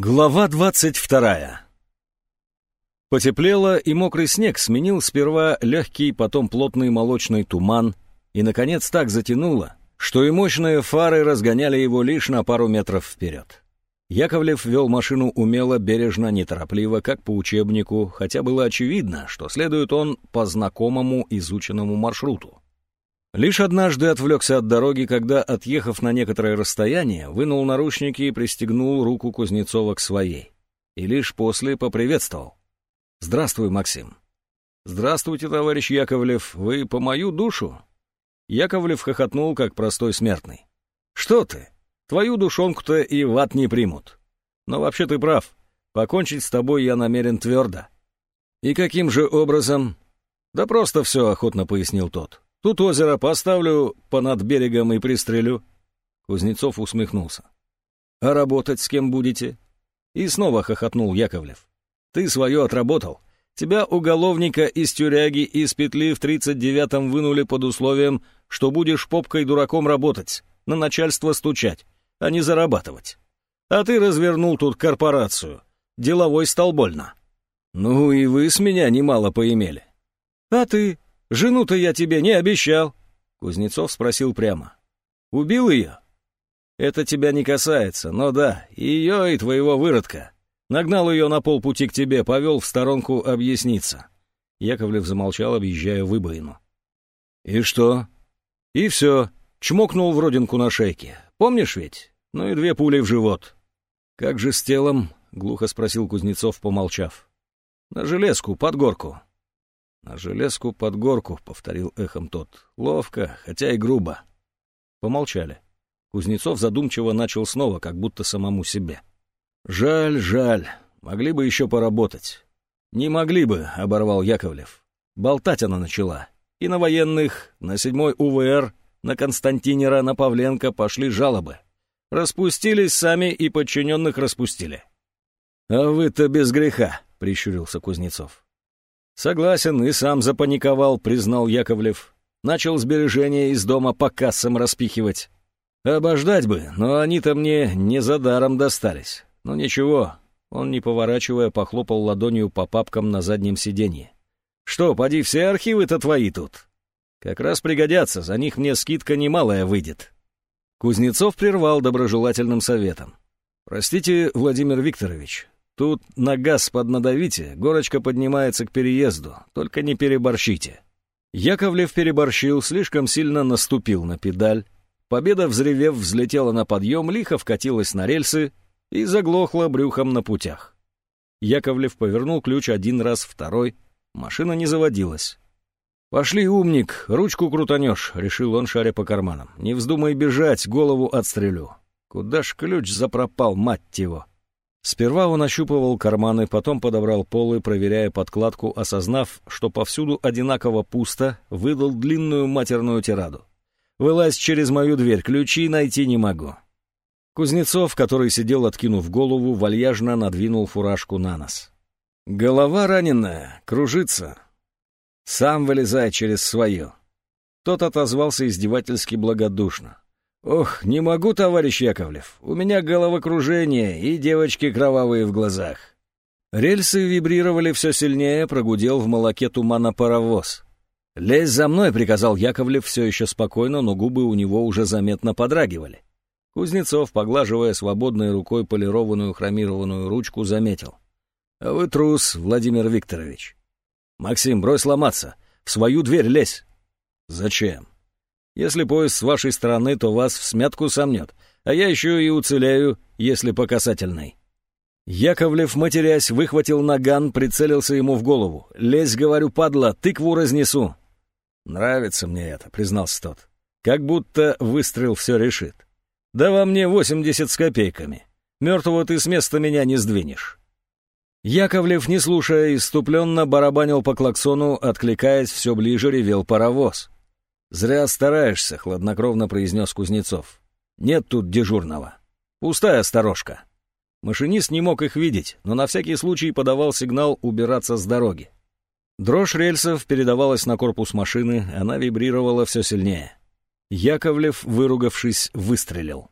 Глава двадцать вторая. Потеплело, и мокрый снег сменил сперва легкий, потом плотный молочный туман, и, наконец, так затянуло, что и мощные фары разгоняли его лишь на пару метров вперед. Яковлев вел машину умело, бережно, неторопливо, как по учебнику, хотя было очевидно, что следует он по знакомому изученному маршруту. Лишь однажды отвлекся от дороги, когда, отъехав на некоторое расстояние, вынул наручники и пристегнул руку Кузнецова к своей. И лишь после поприветствовал. «Здравствуй, Максим». «Здравствуйте, товарищ Яковлев, вы по мою душу?» Яковлев хохотнул, как простой смертный. «Что ты? Твою душонку-то и в ад не примут. Но вообще ты прав. Покончить с тобой я намерен твердо». «И каким же образом?» «Да просто все», — охотно пояснил тот. Тут озеро поставлю понад берегом и пристрелю». Кузнецов усмехнулся. «А работать с кем будете?» И снова хохотнул Яковлев. «Ты свое отработал. Тебя, уголовника из тюряги, из петли в тридцать девятом вынули под условием, что будешь попкой-дураком работать, на начальство стучать, а не зарабатывать. А ты развернул тут корпорацию. Деловой стал больно. Ну и вы с меня немало поимели. А ты Жену-то я тебе не обещал. Кузнецов спросил прямо. Убил ее? Это тебя не касается, но да, ее и твоего выродка. Нагнал ее на полпути к тебе, повел в сторонку объясниться. Яковлев замолчал, объезжая выбоину. «И что?» «И все. Чмокнул в родинку на шейке. Помнишь ведь? Ну и две пули в живот». «Как же с телом?» — глухо спросил Кузнецов, помолчав. «На железку, под горку. «На железку под горку», — повторил эхом тот. «Ловко, хотя и грубо». Помолчали. Кузнецов задумчиво начал снова, как будто самому себе. «Жаль, жаль. Могли бы еще поработать». «Не могли бы», — оборвал Яковлев. Болтать она начала. И на военных, на седьмой УВР, на Константинера, на Павленко пошли жалобы. Распустились сами и подчиненных распустили. «А вы-то без греха», — прищурился Кузнецов. «Согласен, и сам запаниковал», — признал Яковлев. «Начал сбережения из дома по кассам распихивать. Обождать бы, но они-то мне не за даром достались. Ну ничего». Он, не поворачивая, похлопал ладонью по папкам на заднем сиденье. «Что, поди, все архивы-то твои тут?» «Как раз пригодятся, за них мне скидка немалая выйдет». Кузнецов прервал доброжелательным советом. «Простите, Владимир Викторович, Тут на газ поднадавите, горочка поднимается к переезду, только не переборщите. Яковлев переборщил, слишком сильно наступил на педаль. Победа, взревев, взлетела на подъем, лихо вкатилась на рельсы и заглохла брюхом на путях. Яковлев повернул ключ один раз, второй. Машина не заводилась. «Пошли, умник, ручку крутанешь», — решил он, шаря по карманам. «Не вздумай бежать, голову отстрелю». Куда ж ключ запропал, мать его? Сперва он ощупывал карманы, потом подобрал полы, проверяя подкладку, осознав, что повсюду одинаково пусто, выдал длинную матерную тираду. «Вылазь через мою дверь, ключи найти не могу». Кузнецов, который сидел, откинув голову, вальяжно надвинул фуражку на нос. «Голова раненая, кружится. Сам вылезай через свое». Тот отозвался издевательски благодушно. «Ох, не могу, товарищ Яковлев. У меня головокружение и девочки кровавые в глазах». Рельсы вибрировали все сильнее, прогудел в молоке тумана паровоз. «Лезь за мной», — приказал Яковлев все еще спокойно, но губы у него уже заметно подрагивали. Кузнецов, поглаживая свободной рукой полированную хромированную ручку, заметил. «А вы трус, Владимир Викторович. Максим, брось ломаться. В свою дверь лезь». «Зачем?» Если поезд с вашей стороны, то вас в смятку сомнет, а я еще и уцелею, если по касательной». Яковлев, матерясь, выхватил наган, прицелился ему в голову. «Лезь, говорю, падла, тыкву разнесу». «Нравится мне это», — признался тот. «Как будто выстрел все решит. Да во мне восемьдесят с копейками. Мертвого ты с места меня не сдвинешь». Яковлев, не слушая, иступленно барабанил по клаксону, откликаясь, все ближе ревел паровоз. «Зря стараешься», — хладнокровно произнес Кузнецов. «Нет тут дежурного. Пустая сторожка». Машинист не мог их видеть, но на всякий случай подавал сигнал убираться с дороги. Дрожь рельсов передавалась на корпус машины, она вибрировала все сильнее. Яковлев, выругавшись, выстрелил.